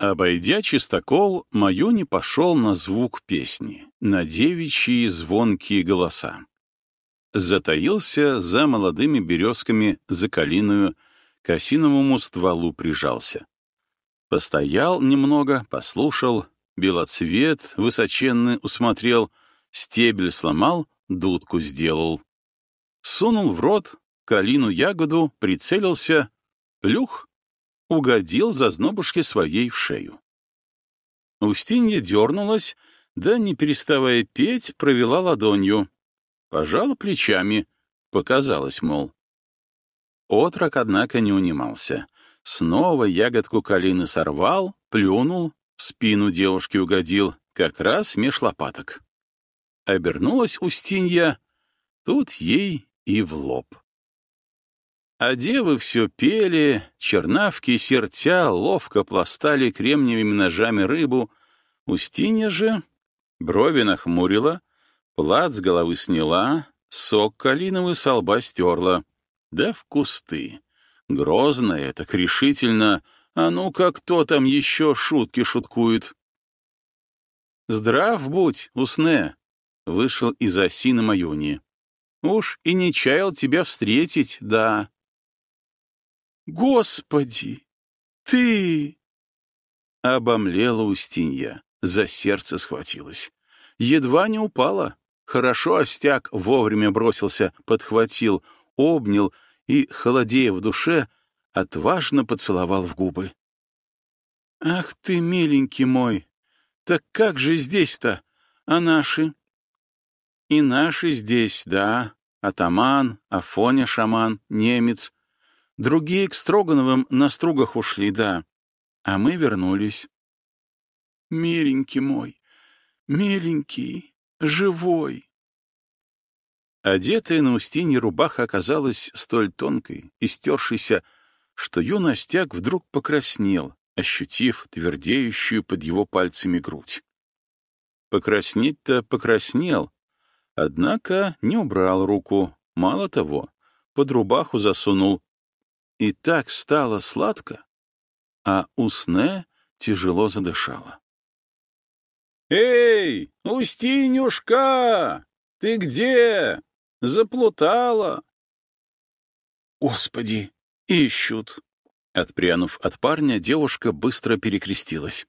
Обойдя чистокол, Маюни пошел на звук песни, на девичьи звонкие голоса. Затаился за молодыми березками, за калиную, к осиновому стволу прижался. Постоял немного, послушал, белоцвет высоченный усмотрел, стебель сломал, дудку сделал. Сунул в рот калину ягоду, прицелился, плюх, угодил за знобушки своей в шею. Устинья дернулась, да, не переставая петь, провела ладонью. Пожала плечами, показалось, мол. Отрок, однако, не унимался. Снова ягодку калины сорвал, плюнул, в спину девушки угодил, как раз меж лопаток. Обернулась Устинья, тут ей и в лоб. А девы все пели, чернавки сертя ловко пластали кремниевыми ножами рыбу. Устинья же брови нахмурила, плат с головы сняла, сок калиновый со лба стерла. Да в кусты. Грозно это, решительно. А ну-ка, кто там еще шутки шуткует? «Здрав будь, Усне!» — вышел из осины Маюни. «Уж и не чаял тебя встретить, да». «Господи! Ты!» Обомлела Устинья, за сердце схватилась. Едва не упала. Хорошо Остяк вовремя бросился, подхватил, обнял и, холодея в душе, отважно поцеловал в губы. «Ах ты, миленький мой! Так как же здесь-то? А наши?» «И наши здесь, да. Атаман, Афоня шаман, немец, Другие к Строгановым на стругах ушли, да. А мы вернулись. Миленький мой, миленький, живой. Одетая на Устинье рубаха оказалась столь тонкой и стершейся, что юный остяк вдруг покраснел, ощутив твердеющую под его пальцами грудь. Покраснеть-то покраснел, однако не убрал руку, мало того, под рубаху засунул, и так стало сладко, а Усне тяжело задышала. «Эй, Устинюшка, ты где? Заплутала?» «Господи, ищут!» Отпрянув от парня, девушка быстро перекрестилась.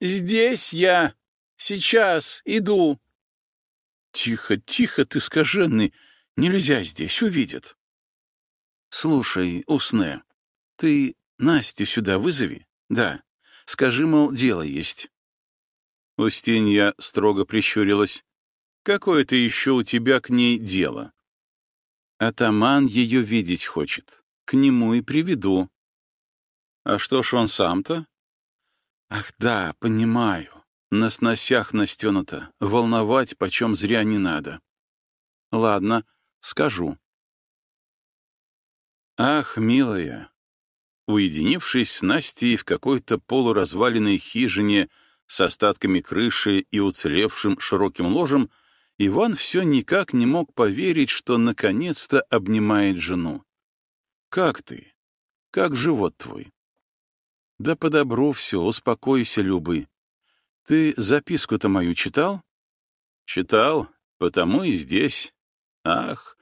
«Здесь я! Сейчас иду!» «Тихо, тихо, ты скаженный! Нельзя здесь, увидят!» «Слушай, Усне, ты Настю сюда вызови? Да. Скажи, мол, дело есть». Устинья строго прищурилась. «Какое ты еще у тебя к ней дело?» «Атаман ее видеть хочет. К нему и приведу». «А что ж он сам-то?» «Ах да, понимаю. На сносях настенуто. Волновать почем зря не надо». «Ладно, скажу. Ах, милая! Уединившись с Настей в какой-то полуразваленной хижине с остатками крыши и уцелевшим широким ложем, Иван все никак не мог поверить, что наконец-то обнимает жену. «Как ты? Как живот твой?» «Да по добру все, успокойся, Любы. Ты записку-то мою читал?» «Читал, потому и здесь. Ах,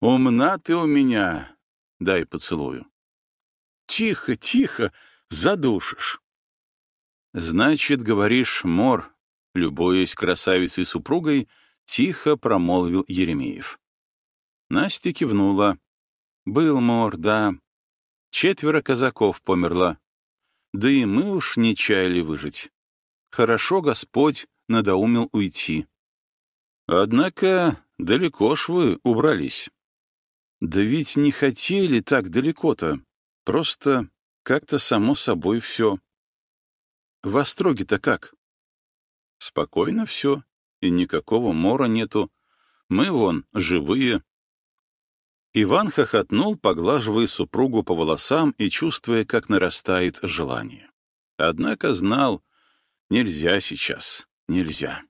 умна ты у меня, Дай поцелую. Тихо, тихо, задушишь. Значит, говоришь, мор, любуясь красавицей супругой, тихо промолвил Еремеев. Настя кивнула. Был мор, да. Четверо казаков померло. Да и мы уж не чаяли выжить. Хорошо Господь надоумил уйти. Однако далеко ж вы убрались. Да ведь не хотели так далеко-то. Просто как-то само собой все. В Остроге-то как? Спокойно все, и никакого мора нету. Мы вон живые. Иван хохотнул, поглаживая супругу по волосам и чувствуя, как нарастает желание. Однако знал, нельзя сейчас, нельзя.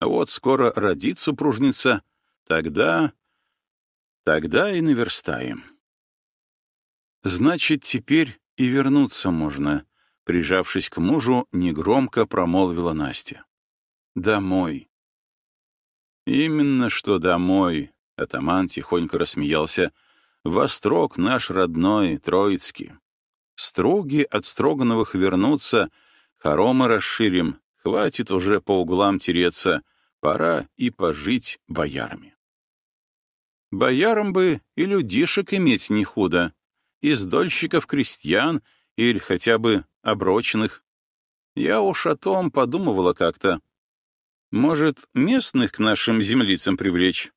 Вот скоро родит супружница, тогда Тогда и наверстаем. Значит, теперь и вернуться можно, Прижавшись к мужу, негромко промолвила Настя. «Домой». «Именно что домой», — атаман тихонько рассмеялся. «Вострок наш родной, Троицкий. Струги от Строгановых вернутся, хоромы расширим, хватит уже по углам тереться, пора и пожить боярами». «Боярам бы и людишек иметь не худо, из дольщиков крестьян или хотя бы оброченных. Я уж о том подумывала как-то. Может, местных к нашим землицам привлечь?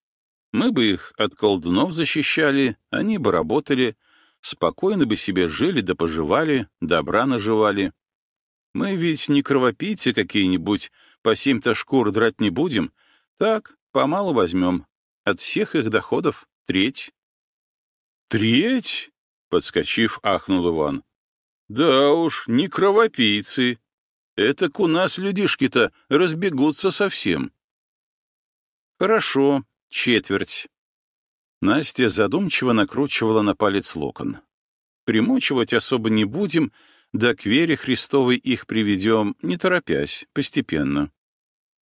Мы бы их от колдунов защищали, они бы работали, спокойно бы себе жили да поживали, добра наживали. Мы ведь не кровопийцы какие-нибудь, по семь-то шкур драть не будем. Так, помалу возьмем. От всех их доходов треть. «Треть?» — подскочив, ахнул Иван. Да уж, не кровопийцы. Это у нас людишки-то разбегутся совсем. Хорошо, четверть. Настя задумчиво накручивала на палец локон. Примочивать особо не будем, да к вере Христовой их приведем, не торопясь, постепенно.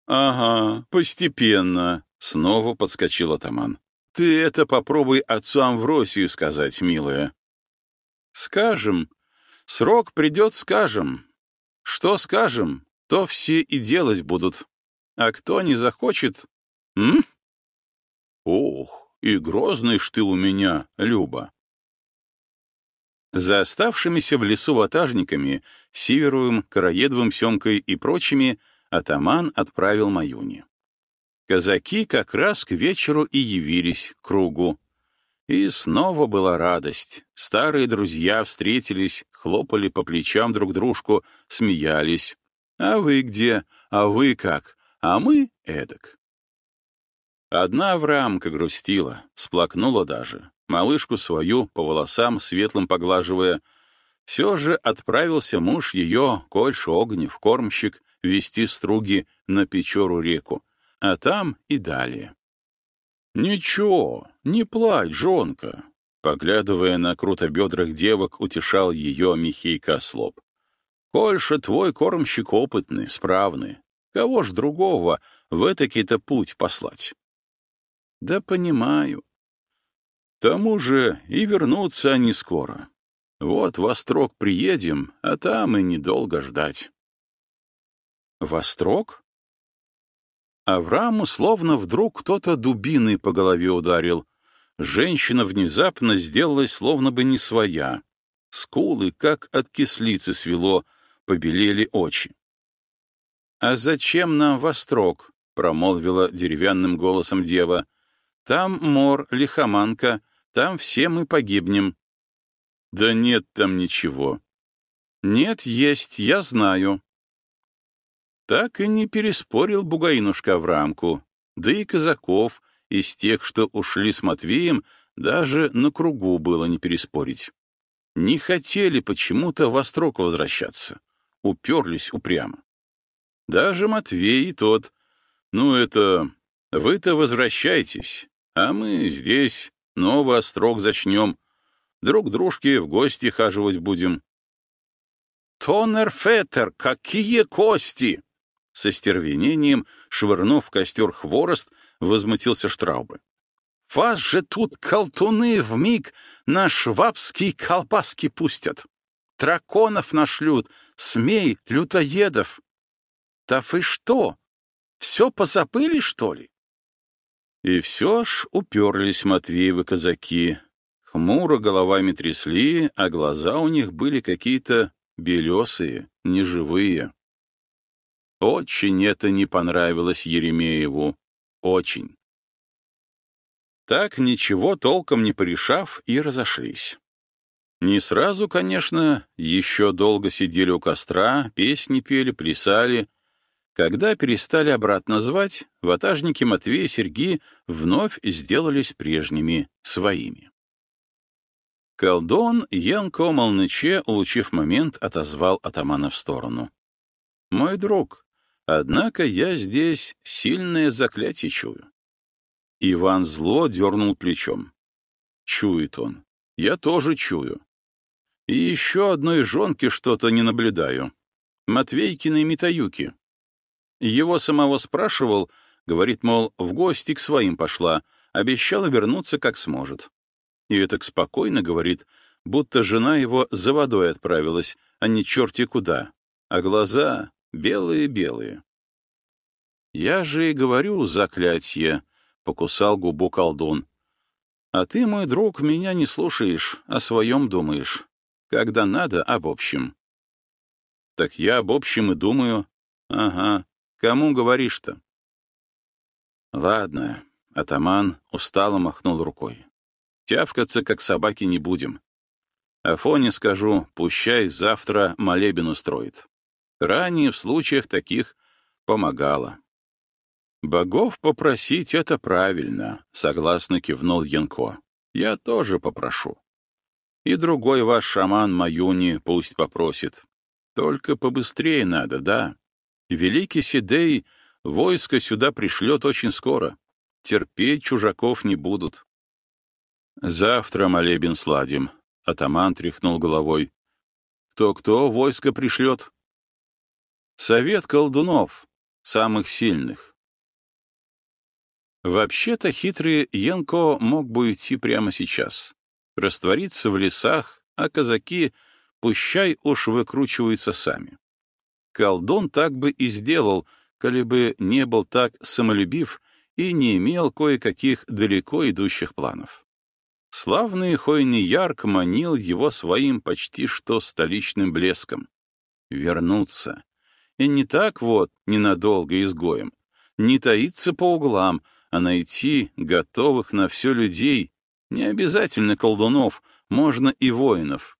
«Ага, постепенно», — снова подскочил атаман. «Ты это попробуй отцу Амвросию сказать, милая». «Скажем», Срок придет, скажем. Что скажем, то все и делать будут. А кто не захочет... М? Ох, и грозный ж ты у меня, Люба. За оставшимися в лесу ватажниками, Сиверовым, Караедовым, Семкой и прочими, атаман отправил Маюни. Казаки как раз к вечеру и явились к кругу. И снова была радость. Старые друзья встретились, хлопали по плечам друг дружку, смеялись. «А вы где? А вы как? А мы эдак». Одна Авраамка грустила, сплакнула даже, малышку свою по волосам светлым поглаживая. Все же отправился муж ее, Кольш Огнев, кормщик, вести струги на Печору реку, а там и далее. «Ничего, не плачь, жонка!» Поглядывая на круто бедрах девок, утешал ее Михей Кослоп. «Кольша твой кормщик опытный, справный. Кого ж другого в этакий-то путь послать?» «Да понимаю. Тому же и вернутся они скоро. Вот в Острог приедем, а там и недолго ждать». «Вострог?» Аврааму словно вдруг кто-то дубиной по голове ударил. Женщина внезапно сделалась словно бы не своя. Скулы, как от кислицы свело, побелели очи. «А зачем нам вострок?» — промолвила деревянным голосом дева. «Там мор, лихоманка, там все мы погибнем». «Да нет там ничего». «Нет, есть, я знаю. Так и не переспорил Бугаинушка в рамку, да и казаков из тех, что ушли с Матвеем, даже на кругу было не переспорить. Не хотели почему-то в Острог возвращаться, уперлись упрямо. Даже Матвей и тот. Ну это... Вы-то возвращайтесь, а мы здесь новый Острог зачнем. Друг дружке в гости хаживать будем. «Тонер Феттер, какие кости!» Со стервенением, швырнув в костер хворост, возмутился Штраубе. «Вас же тут колтуны в миг на швабские колбаски пустят! Драконов нашлют, смей, лютоедов! Да вы что, все позабыли, что ли?» И все ж уперлись Матвеевы казаки. Хмуро головами трясли, а глаза у них были какие-то белесые, неживые. Очень это не понравилось Еремееву. Очень. Так, ничего толком не порешав, и разошлись. Не сразу, конечно, еще долго сидели у костра, песни пели, плясали. Когда перестали обратно звать, ватажники Матвей и Сергей вновь сделались прежними, своими. Колдон Янко Молныче, улучив момент, отозвал атамана в сторону. «Мой друг, Однако я здесь сильное заклятие чую. Иван зло дернул плечом. Чует он. Я тоже чую. И еще одной жонки что-то не наблюдаю. Матвейкиной Митаюки. Его самого спрашивал, говорит, мол, в гости к своим пошла, обещала вернуться как сможет. И так спокойно говорит, будто жена его за водой отправилась, а не черти куда, а глаза белые-белые. «Я же и говорю, заклятье», — покусал губу колдун. «А ты, мой друг, меня не слушаешь, о своем думаешь. Когда надо, об общем». «Так я об общем и думаю. Ага. Кому говоришь-то?» «Ладно», — атаман устало махнул рукой. «Тявкаться, как собаки, не будем. Афоне скажу, пущай завтра молебен устроит. Ранее в случаях таких помогало. «Богов попросить — это правильно», — согласно кивнул Янко. «Я тоже попрошу. И другой ваш шаман Маюни пусть попросит. Только побыстрее надо, да? Великий Сидей войско сюда пришлет очень скоро. Терпеть чужаков не будут». «Завтра молебен сладим», — атаман тряхнул головой. «Кто-кто войско пришлет?» «Совет колдунов, самых сильных. Вообще-то хитрый Янко мог бы уйти прямо сейчас, раствориться в лесах, а казаки, пущай уж выкручиваются сами. Колдун так бы и сделал, коли бы не был так самолюбив и не имел кое-каких далеко идущих планов. Славный Хойный Ярк манил его своим почти что столичным блеском. Вернуться. И не так вот ненадолго изгоем, не таиться по углам — а найти готовых на все людей, не обязательно колдунов, можно и воинов.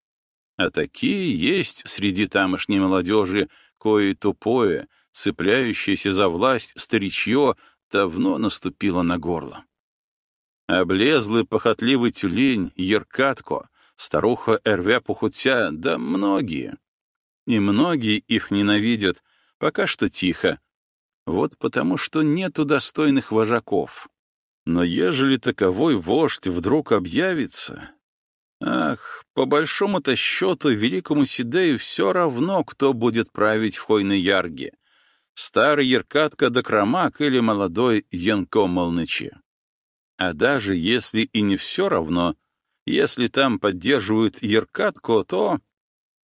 А такие есть среди тамошней молодежи, кое тупое, цепляющееся за власть старичье, давно наступило на горло. Облезлый похотливый тюлень, Еркатко, старуха Эрвя Пухутя, да многие. И многие их ненавидят, пока что тихо, вот потому, что нету достойных вожаков. Но ежели таковой вождь вдруг объявится... Ах, по большому-то счету великому Сидею все равно, кто будет править в Хойной Ярге. Старый Еркатка да Крамак или молодой Янко Молныче. А даже если и не все равно, если там поддерживают Еркатко, то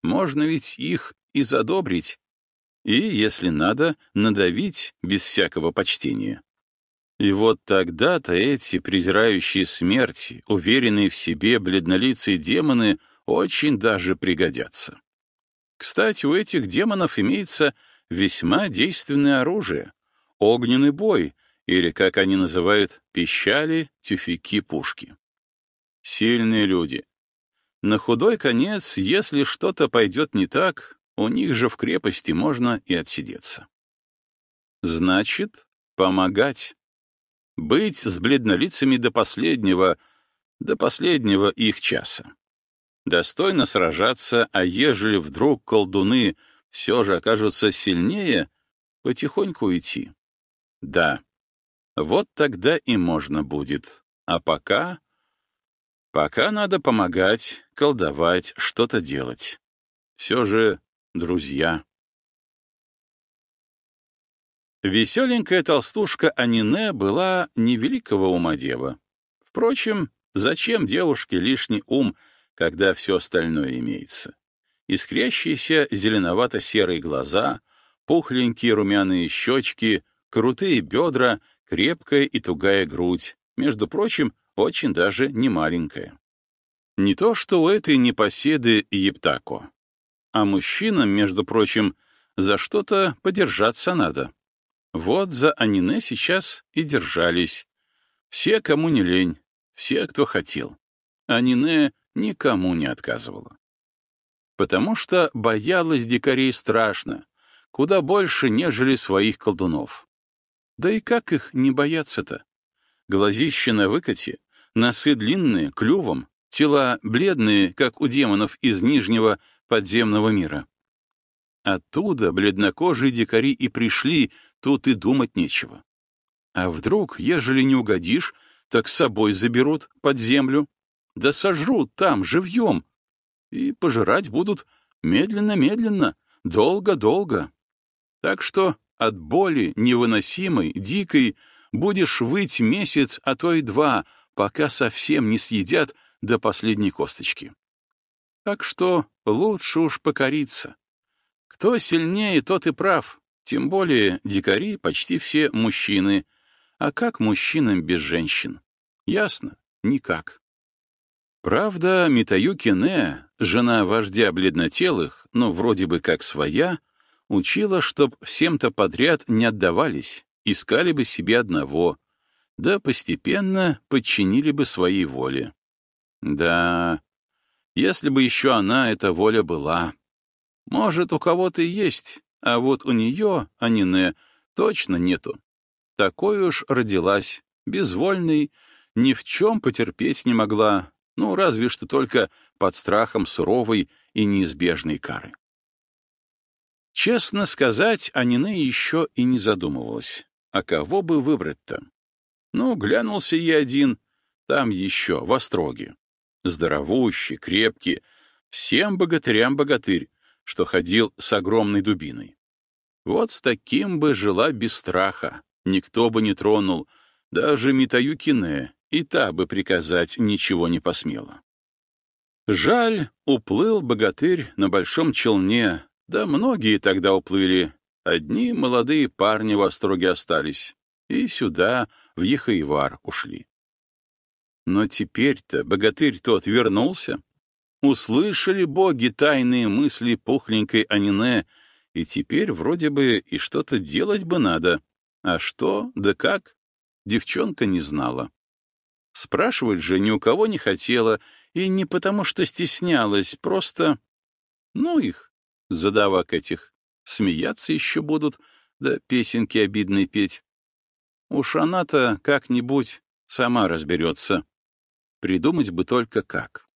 можно ведь их и задобрить, и, если надо, надавить без всякого почтения. И вот тогда-то эти презирающие смерти, уверенные в себе бледнолицые демоны очень даже пригодятся. Кстати, у этих демонов имеется весьма действенное оружие — огненный бой, или, как они называют, пищали, тюфяки, пушки. Сильные люди. На худой конец, если что-то пойдет не так, у них же в крепости можно и отсидеться. Значит, помогать. Быть с бледнолицами до последнего, до последнего их часа. Достойно сражаться, а ежели вдруг колдуны все же окажутся сильнее, потихоньку уйти. Да, вот тогда и можно будет. А пока... Пока надо помогать, колдовать, что-то делать. Все же друзья. Веселенькая толстушка Анине была невеликого ума дева. Впрочем, зачем девушке лишний ум, когда все остальное имеется? Искрящиеся зеленовато-серые глаза, пухленькие румяные щечки, крутые бедра, крепкая и тугая грудь, между прочим, очень даже не маленькая. Не то что у этой непоседы Ептако. А мужчинам, между прочим, за что-то подержаться надо. Вот за Анине сейчас и держались. Все, кому не лень, все, кто хотел. Анине никому не отказывала. Потому что боялась дикарей страшно, куда больше, нежели своих колдунов. Да и как их не бояться-то? Глазища на выкате, носы длинные, клювом, тела бледные, как у демонов из Нижнего подземного мира. Оттуда бледнокожие дикари и пришли, тут и думать нечего. А вдруг, ежели не угодишь, так с собой заберут под землю, да сожрут там, живьем. и пожирать будут медленно-медленно, долго-долго. Так что от боли невыносимой, дикой, будешь выть месяц, а то и два, пока совсем не съедят до последней косточки. Так что лучше уж покориться. Кто сильнее, тот и прав. Тем более дикари почти все мужчины. А как мужчинам без женщин? Ясно? Никак. Правда, Митаюки Не, жена вождя бледнотелых, но вроде бы как своя, учила, чтоб всем-то подряд не отдавались, искали бы себе одного, да постепенно подчинили бы своей воле. Да, если бы еще она, эта воля была. Может, у кого-то есть, а вот у нее, Анине, точно нету. Такой уж родилась, безвольной, ни в чем потерпеть не могла, ну, разве что только под страхом суровой и неизбежной кары. Честно сказать, Анине еще и не задумывалась. А кого бы выбрать-то? Ну, глянулся ей один, там еще, в Остроге. Здоровущий, крепкий, всем богатырям богатырь, что ходил с огромной дубиной. Вот с таким бы жила без страха, никто бы не тронул, даже Митаюкине, и та бы приказать ничего не посмела. Жаль, уплыл богатырь на большом челне, да многие тогда уплыли. Одни молодые парни в Остроге остались, и сюда, в Ехаевар, ушли. Но теперь-то богатырь тот вернулся. Услышали боги тайные мысли пухленькой Анине, и теперь вроде бы и что-то делать бы надо. А что, да как, девчонка не знала. Спрашивать же ни у кого не хотела, и не потому что стеснялась, просто... Ну их, задавак этих. Смеяться еще будут, да песенки обидные петь. Уж она-то как-нибудь сама разберется. Придумать бы только как.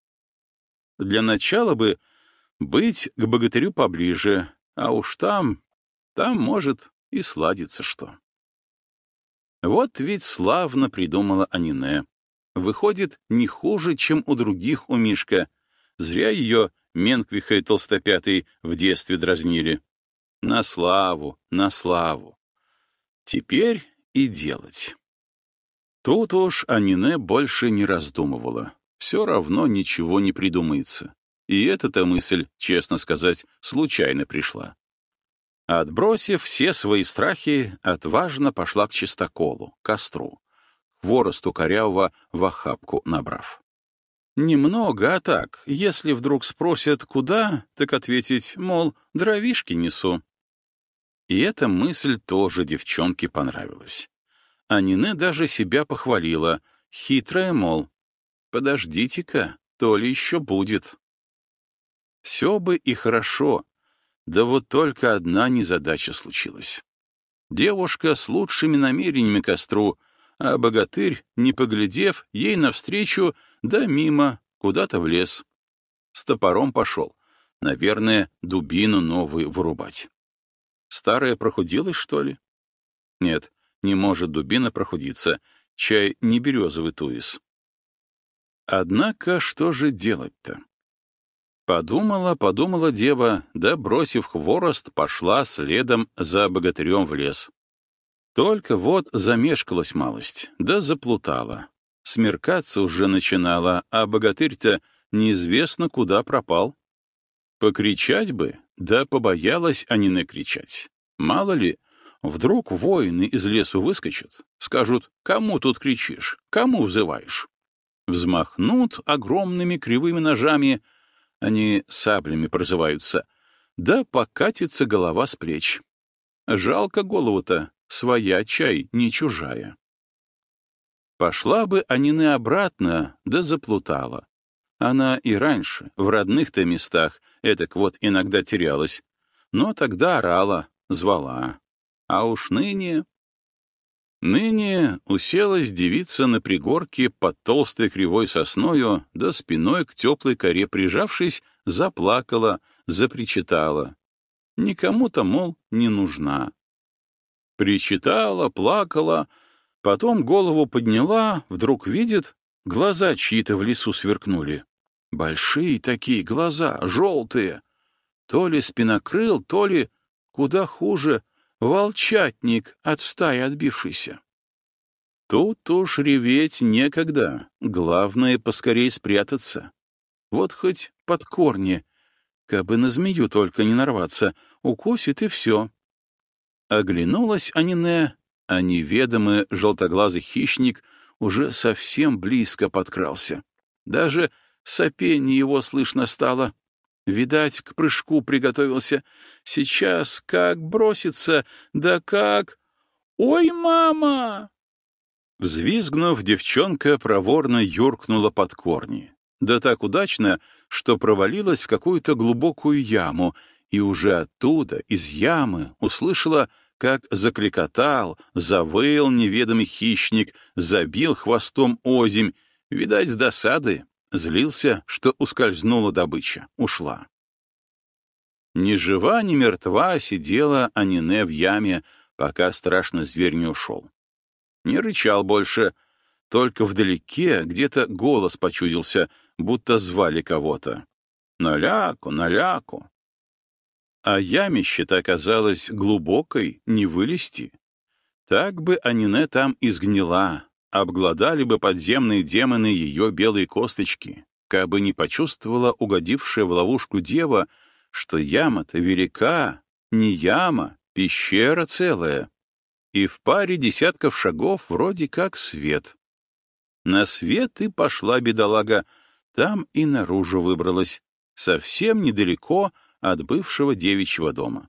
Для начала бы быть к богатырю поближе, а уж там, там, может, и сладится что. Вот ведь славно придумала Анине. Выходит, не хуже, чем у других у Мишка. Зря ее Менквиха Толстопятый в детстве дразнили. На славу, на славу. Теперь и делать. Тут уж Анине больше не раздумывала. Все равно ничего не придумается. И эта-то мысль, честно сказать, случайно пришла. Отбросив все свои страхи, отважно пошла к чистоколу, костру, хворосту корявого в охапку набрав. Немного, а так, если вдруг спросят, куда, так ответить, мол, дровишки несу. И эта мысль тоже девчонке понравилась. А Нине даже себя похвалила, хитрая, мол, подождите-ка, то ли еще будет. Все бы и хорошо, да вот только одна незадача случилась. Девушка с лучшими намерениями костру а богатырь, не поглядев, ей навстречу, да мимо, куда-то в лес. С топором пошел. Наверное, дубину новую вырубать. Старая прохудилась, что ли? Нет, не может дубина прохудиться. Чай не березовый туис. Однако что же делать-то? Подумала, подумала дева, да, бросив хворост, пошла следом за богатырем в лес. Только вот замешкалась малость, да заплутала. Смеркаться уже начинала, а богатырь-то неизвестно куда пропал. Покричать бы, да побоялась они накричать. Мало ли, вдруг воины из лесу выскочат, скажут, кому тут кричишь, кому взываешь. Взмахнут огромными кривыми ножами, они саблями прозываются, да покатится голова с плеч. Жалко голову-то, Своя чай, не чужая. Пошла бы Анины обратно, да заплутала. Она и раньше, в родных-то местах, этак вот иногда терялась. Но тогда орала, звала. А уж ныне... Ныне уселась девица на пригорке под толстой кривой сосною, да спиной к теплой коре прижавшись, заплакала, запричитала. Никому-то, мол, не нужна. Причитала, плакала, потом голову подняла, вдруг видит, глаза чьи-то в лесу сверкнули. Большие такие глаза, желтые. То ли спинокрыл, то ли, куда хуже, волчатник от стаи отбившийся. Тут уж реветь некогда, главное поскорей спрятаться. Вот хоть под корни, кабы на змею только не нарваться, укусит и все. Оглянулась Анине, а неведомый желтоглазый хищник уже совсем близко подкрался. Даже сопение его слышно стало. Видать, к прыжку приготовился. Сейчас как бросится, да как... «Ой, мама!» Взвизгнув, девчонка проворно юркнула под корни. Да так удачно, что провалилась в какую-то глубокую яму, и уже оттуда, из ямы, услышала, как закликотал, завыл неведомый хищник, забил хвостом озимь, видать, с досады, Злился, что ускользнула добыча, ушла. Ни жива, ни мертва сидела Анине в яме, пока страшный зверь не ушел. Не рычал больше, только вдалеке где-то голос почудился, будто звали кого-то. «Наляку, наляку!» А ямище-то оказалось глубокой, не вылезти. Так бы Анине там изгнила, обглодали бы подземные демоны ее белые косточки, кабы не почувствовала угодившая в ловушку дева, что яма-то велика, не яма, пещера целая, и в паре десятков шагов вроде как свет. На свет и пошла бедолага, там и наружу выбралась, совсем недалеко от бывшего девичьего дома.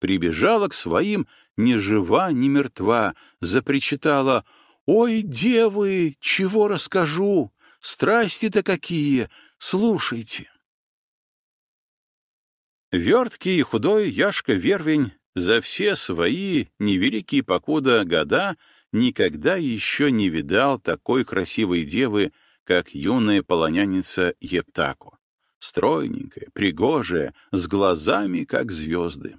Прибежала к своим ни жива, ни мертва, запричитала — «Ой, девы, чего расскажу? Страсти-то какие! Слушайте!» Верткий и худой Яшка Вервень за все свои невеликие покуда года никогда еще не видал такой красивой девы, как юная полоняница Ептаку. Стройненькая, пригожая, с глазами, как звезды.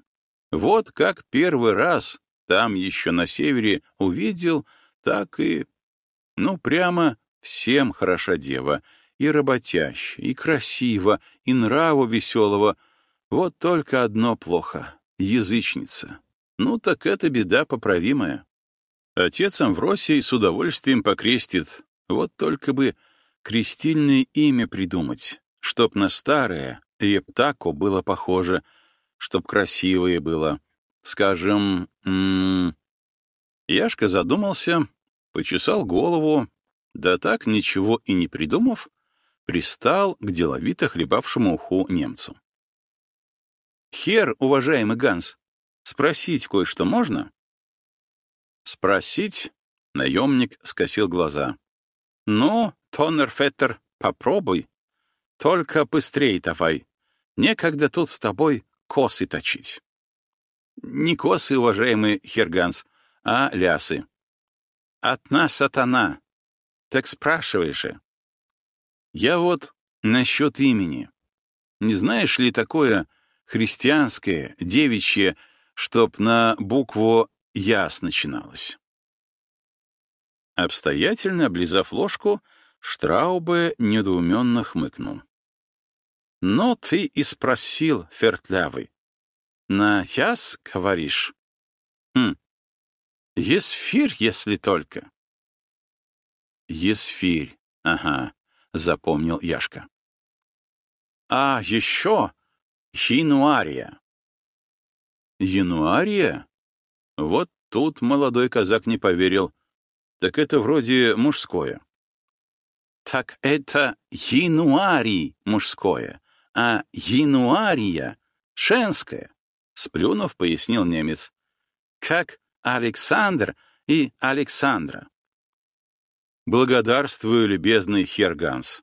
Вот как первый раз там еще на севере увидел — так и... Ну, прямо всем хороша дева, и работящая, и красиво, и нраву веселого. Вот только одно плохо — язычница. Ну, так это беда поправимая. Отец Амвросий с удовольствием покрестит. Вот только бы крестильное имя придумать, чтоб на старое Ептаку было похоже, чтоб красивое было. Скажем, м -м, Яшка задумался, почесал голову, да так, ничего и не придумав, пристал к деловито хлебавшему уху немцу. «Хер, уважаемый Ганс, спросить кое-что можно?» «Спросить?» — наемник скосил глаза. «Ну, Тоннерфеттер, попробуй. Только быстрее давай. Некогда тут с тобой косы точить». «Не косы, уважаемый Херганс, а лясы. От нас сатана. Так спрашивай же. Я вот насчет имени. Не знаешь ли такое христианское, девичье, чтоб на букву «яс» начиналось? Обстоятельно облизав ложку, Штраубе недоуменно хмыкнул. «Но ты и спросил, фертлявый. На «яс» говоришь?» «Хм, Есфирь, если только. Есфирь, ага, запомнил Яшка. А еще Януария. Януария? Вот тут молодой казак не поверил. Так это вроде мужское. Так это Януарий мужское, а Януария женское, сплюнув, пояснил немец. Как Александр и Александра. Благодарствую, любезный Херганс.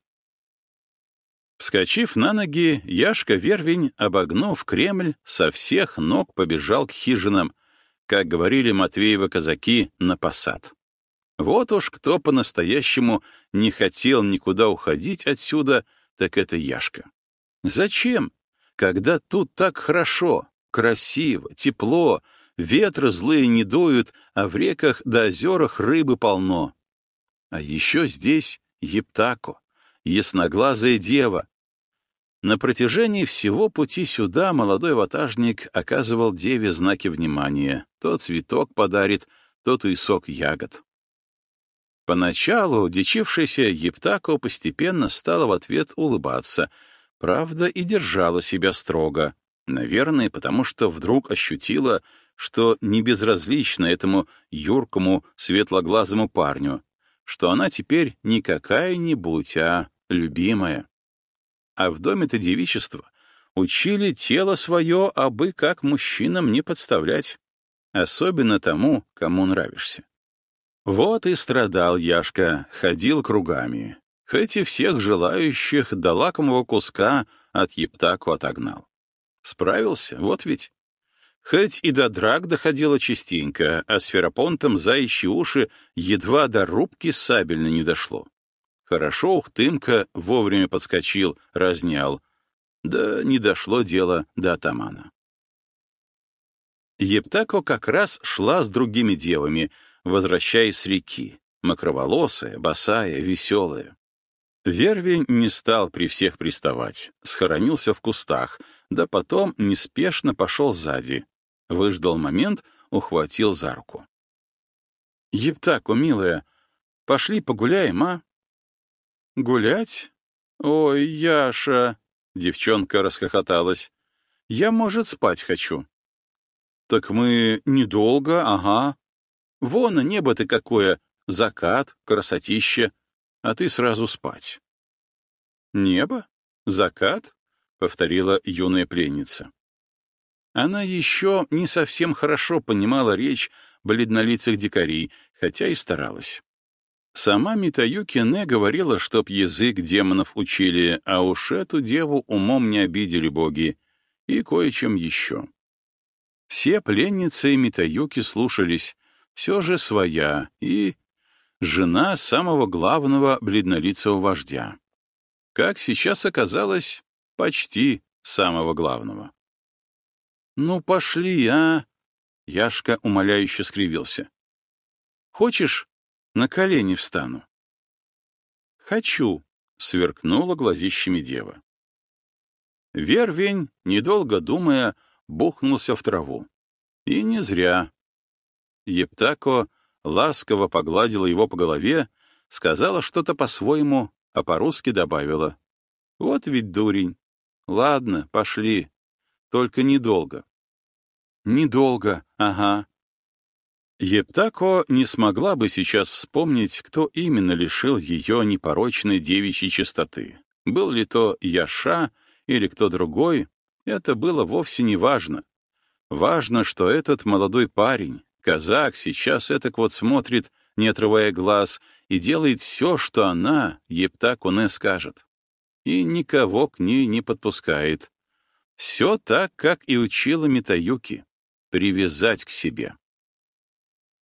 Вскочив на ноги, Яшка Вервень, обогнув Кремль, со всех ног побежал к хижинам, как говорили Матвеева казаки, на посад. Вот уж кто по-настоящему не хотел никуда уходить отсюда, так это Яшка. Зачем? Когда тут так хорошо, красиво, тепло, Ветры злые не дуют, а в реках да озерах рыбы полно. А еще здесь Ептако. ясноглазая дева. На протяжении всего пути сюда молодой ватажник оказывал деве знаки внимания. То цветок подарит, то туесок ягод. Поначалу дичившаяся Ептако постепенно стала в ответ улыбаться, правда, и держала себя строго. Наверное, потому что вдруг ощутила, что не безразлична этому юркому светлоглазому парню, что она теперь не какая-нибудь, а любимая. А в доме-то девичества учили тело свое, абы как мужчинам не подставлять, особенно тому, кому нравишься. Вот и страдал Яшка, ходил кругами, хоть и всех желающих до лакомого куска от Ептаку отогнал. Справился, вот ведь. Хоть и до драк доходило частенько, а с Ферапонтом заячьи уши едва до рубки сабельно не дошло. Хорошо Ухтымка вовремя подскочил, разнял. Да не дошло дело до атамана. Ептако как раз шла с другими девами, возвращаясь с реки, макроволосая, босая, веселая. Верви не стал при всех приставать, схоронился в кустах, да потом неспешно пошел сзади, выждал момент, ухватил за руку. «Ептаку, милая, пошли погуляем, а?» «Гулять? Ой, Яша!» — девчонка расхохоталась. «Я, может, спать хочу». «Так мы недолго, ага. Вон небо-то какое, закат, красотища, а ты сразу спать». «Небо? Закат?» — повторила юная пленница. Она еще не совсем хорошо понимала речь бледнолицых дикарей, хотя и старалась. Сама Митаюки Не говорила, чтоб язык демонов учили, а уж эту деву умом не обидели боги, и кое-чем еще. Все пленницы Митаюки слушались, все же своя, и жена самого главного бледнолицего вождя. Как сейчас оказалось, почти самого главного. «Ну, пошли, а!» — Яшка умоляюще скривился. «Хочешь, на колени встану. «Хочу», — сверкнула глазищами дева. Вервень, недолго думая, бухнулся в траву. И не зря. Ептако ласково погладила его по голове, сказала что-то по-своему, а по-русски добавила. «Вот ведь дурень. Ладно, пошли. Только недолго». «Недолго, ага», Ептако не смогла бы сейчас вспомнить, кто именно лишил ее непорочной девичьей чистоты. Был ли то Яша или кто другой, это было вовсе не важно. Важно, что этот молодой парень, казак, сейчас этак вот смотрит, не отрывая глаз, и делает все, что она, Ептако, не скажет. И никого к ней не подпускает. Все так, как и учила Митаюки — привязать к себе.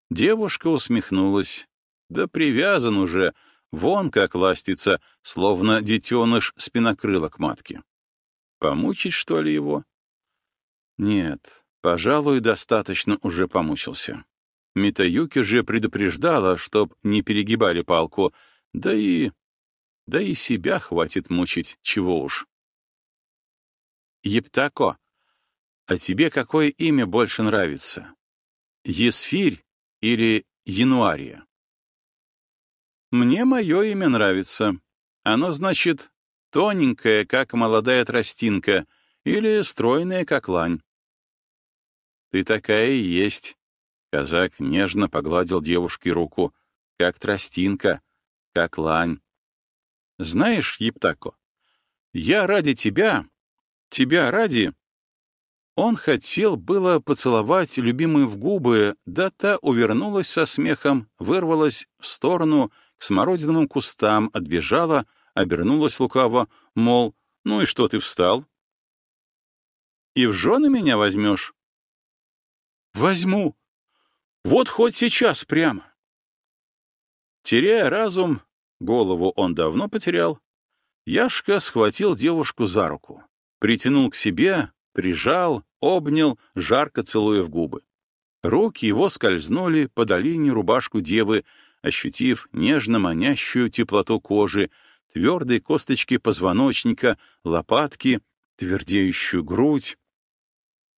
Девушка усмехнулась. Да привязан уже, вон как ластится, словно детеныш спинокрыла к матке. Помучить, что ли, его? Нет, пожалуй, достаточно уже помучился. Митаюки же предупреждала, чтоб не перегибали палку, да и... да и себя хватит мучить, чего уж. Ептако, а тебе какое имя больше нравится? Есфирь или Януария. Мне мое имя нравится. Оно значит тоненькая, как молодая тростинка, или стройная, как лань. Ты такая и есть. Казак нежно погладил девушке руку, как тростинка, как лань. Знаешь, Ептако, я ради тебя, тебя ради, он хотел было поцеловать любимую в губы, да та увернулась со смехом, вырвалась в сторону, к смородиновым кустам, отбежала, обернулась лукаво, мол, ну и что ты встал? И в жены меня возьмешь? Возьму. Вот хоть сейчас прямо. Теряя разум, голову он давно потерял, Яшка схватил девушку за руку, притянул к себе, прижал, обнял, жарко целуя в губы. Руки его скользнули по долине рубашку девы, ощутив нежно манящую теплоту кожи, твердые косточки позвоночника, лопатки, твердеющую грудь.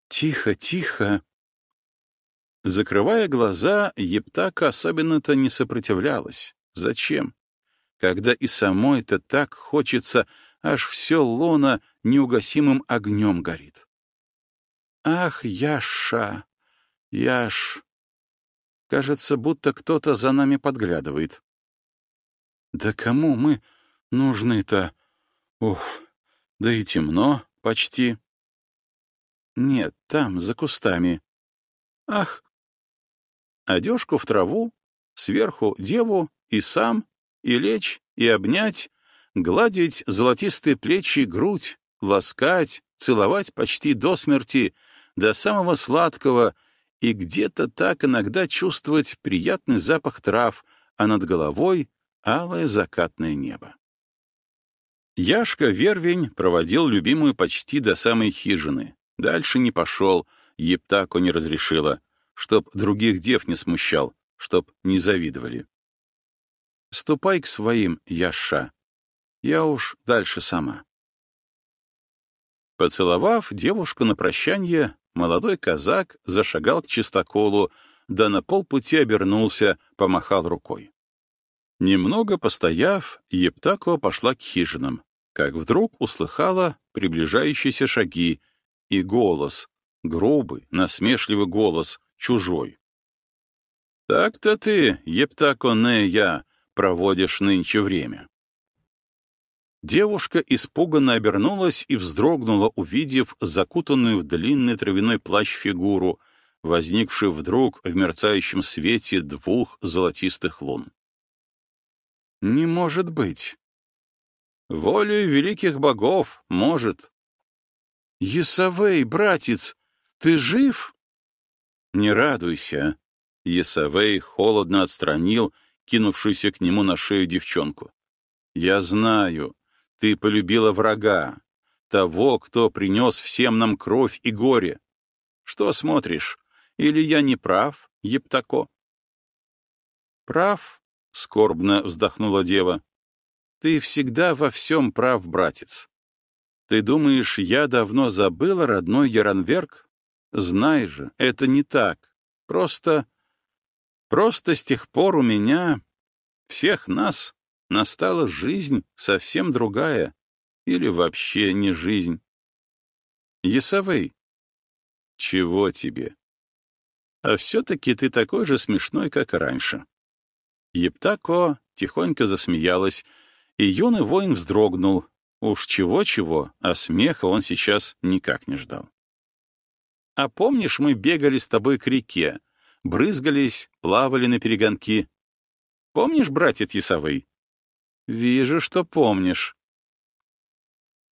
«Тихо, тихо!» Закрывая глаза, Ептака особенно-то не сопротивлялась. Зачем? Когда и самой-то так хочется, аж все лоно неугасимым огнем горит. «Ах, Яша! Яш!» Кажется, будто кто-то за нами подглядывает. «Да кому мы нужны-то? Ух, да и темно почти». «Нет, там, за кустами. Ах, одежку в траву, сверху деву и сам, и лечь, и обнять, гладить золотистые плечи и грудь, ласкать, целовать почти до смерти, до самого сладкого, и где-то так иногда чувствовать приятный запах трав, а над головой — алое закатное небо. Яшка Вервень проводил любимую почти до самой хижины. Дальше не пошел, Ептаку не разрешила — чтоб других дев не смущал, чтоб не завидовали. Ступай к своим, Яша. Я уж дальше сама. Поцеловав девушку на прощанье, молодой казак зашагал к чистоколу, да на полпути обернулся, помахал рукой. Немного постояв, Ептако пошла к хижинам, как вдруг услыхала приближающиеся шаги и голос, грубый, насмешливый голос, чужой. Так-то ты, Ептаконея, проводишь нынче время. Девушка испуганно обернулась и вздрогнула, увидев закутанную в длинный травяной плащ фигуру, возникшую вдруг в мерцающем свете двух золотистых лун. «Не может быть!» «Волею великих богов, может!» «Есавей, братец, ты жив?» «Не радуйся!» Есавей холодно отстранил кинувшуюся к нему на шею девчонку. «Я знаю, ты полюбила врага, того, кто принес всем нам кровь и горе. Что смотришь? Или я не прав, Ептако?» «Прав?» — скорбно вздохнула дева. «Ты всегда во всем прав, братец. Ты думаешь, я давно забыла родной Яранверк? Знай же, это не так. Просто... Просто с тех пор у меня, всех нас, настала жизнь совсем другая. Или вообще не жизнь. Есавей, чего тебе? А все-таки ты такой же смешной, как и раньше. Ептако тихонько засмеялась, и юный воин вздрогнул. Уж чего-чего, а смеха он сейчас никак не ждал. А помнишь, мы бегали с тобой к реке, брызгались, плавали на перегонки? Помнишь, братец Ясовый? Вижу, что помнишь.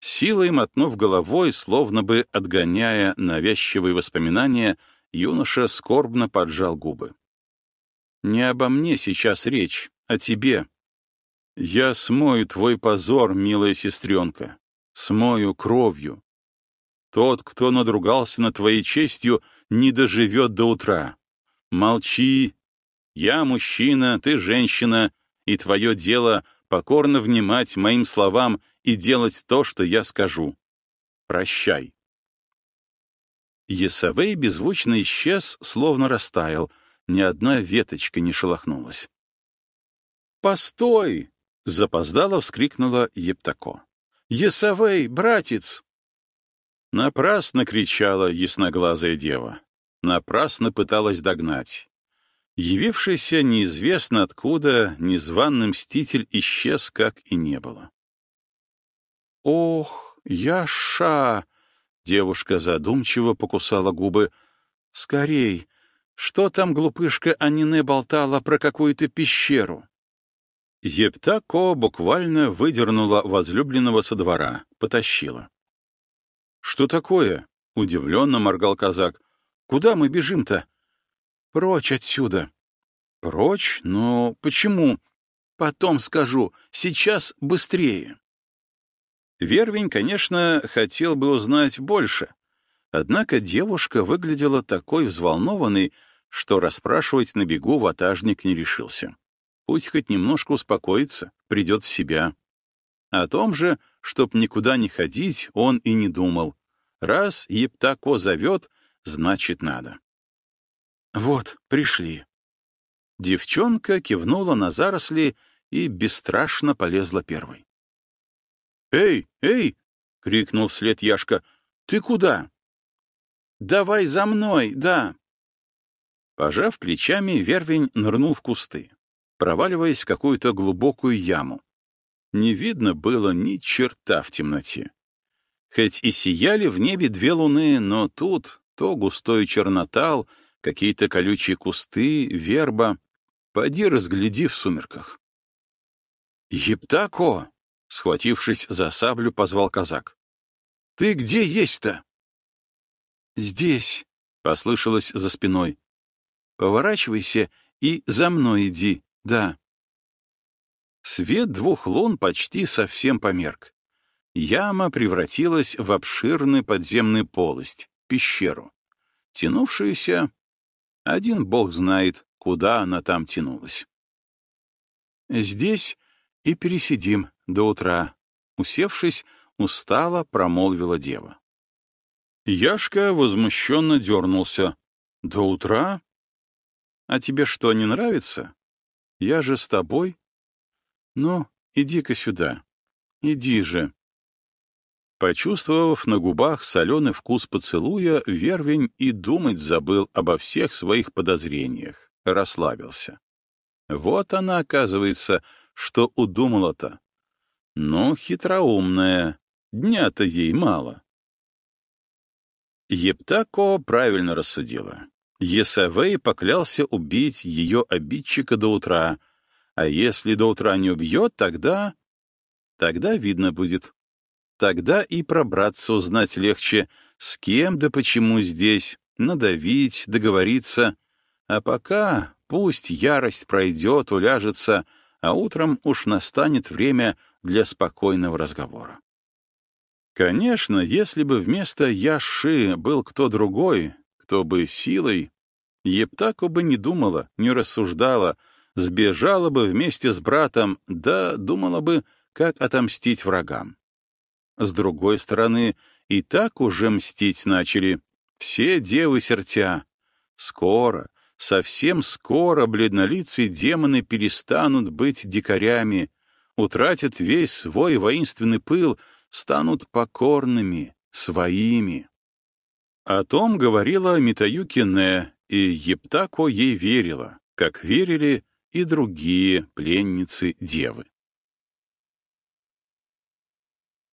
Силой мотнув головой, словно бы отгоняя навязчивые воспоминания, юноша скорбно поджал губы. «Не обо мне сейчас речь, а тебе. Я смою твой позор, милая сестренка, смою кровью, тот, кто надругался над твоей честью, не доживет до утра. Молчи. Я мужчина, ты женщина, и твое дело — покорно внимать моим словам и делать то, что я скажу. Прощай. Есавей беззвучно исчез, словно растаял, ни одна веточка не шелохнулась. «Постой!» — запоздало вскрикнула Ептако. «Есавей, братец!» Напрасно кричала ясноглазая дева. Напрасно пыталась догнать. Явившийся неизвестно откуда незваный мститель исчез, как и не было. «Ох, Яша!» — девушка задумчиво покусала губы. «Скорей! Что там глупышка Анине болтала про какую-то пещеру?» Ептако буквально выдернула возлюбленного со двора, потащила. «Что такое?» — удивленно моргал казак. «Куда мы бежим-то?» «Прочь отсюда». «Прочь? Но почему?» «Потом скажу. Сейчас быстрее». Вервень, конечно, хотел бы узнать больше. Однако девушка выглядела такой взволнованной, что расспрашивать на бегу ватажник не решился. Пусть хоть немножко успокоится, придет в себя. О том же, чтоб никуда не ходить, он и не думал. Раз Ептако зовет, значит, надо. Вот, пришли. Девчонка кивнула на заросли и бесстрашно полезла первой. «Эй, эй!» — крикнул вслед Яшка. «Ты куда?» «Давай за мной, да!» Пожав плечами, Вервень нырнул в кусты, проваливаясь в какую-то глубокую яму. Не видно было ни черта в темноте. Хоть и сияли в небе две луны, но тут то густой чернотал, какие-то колючие кусты, верба, Поди разгляди в сумерках. «Ептако!» — схватившись за саблю, позвал казак. «Ты где есть-то?» «Здесь», — послышалось за спиной. «Поворачивайся и за мной иди, да». Свет двух лун почти совсем померк. Яма превратилась в обширную подземную полость, пещеру, тянувшуюся, один бог знает, куда она там тянулась. «Здесь и пересидим до утра», — усевшись, устало промолвила дева. Яшка возмущенно дернулся. «До утра? А тебе что, не нравится? Я же с тобой. Ну, иди-ка сюда. Иди же». Почувствовав на губах соленый вкус поцелуя, Вервень и думать забыл обо всех своих подозрениях расслабился. Вот она, оказывается, что удумала-то. Ну, хитроумная, дня-то ей мало. Ептако правильно рассудила. Есавей поклялся убить ее обидчика до утра, а если до утра не убьет, тогда... Тогда видно будет. Тогда и пробраться узнать легче, с кем да почему здесь, надавить, договориться — а пока пусть ярость пройдет, уляжется, а утром уж настанет время для спокойного разговора. Конечно, если бы вместо Яши был кто другой, кто бы силой, Ептаку бы не думала, не рассуждала, сбежала бы вместе с братом, да думала бы, как отомстить врагам. С другой стороны, и так уже мстить начали. Все девы сертя. Скоро, Совсем скоро бледнолицые демоны перестанут быть дикарями, утратят весь свой воинственный пыл, станут покорными, своими. О том говорила Митаюки Не, и Ептако ей верила, как верили и другие пленницы-девы.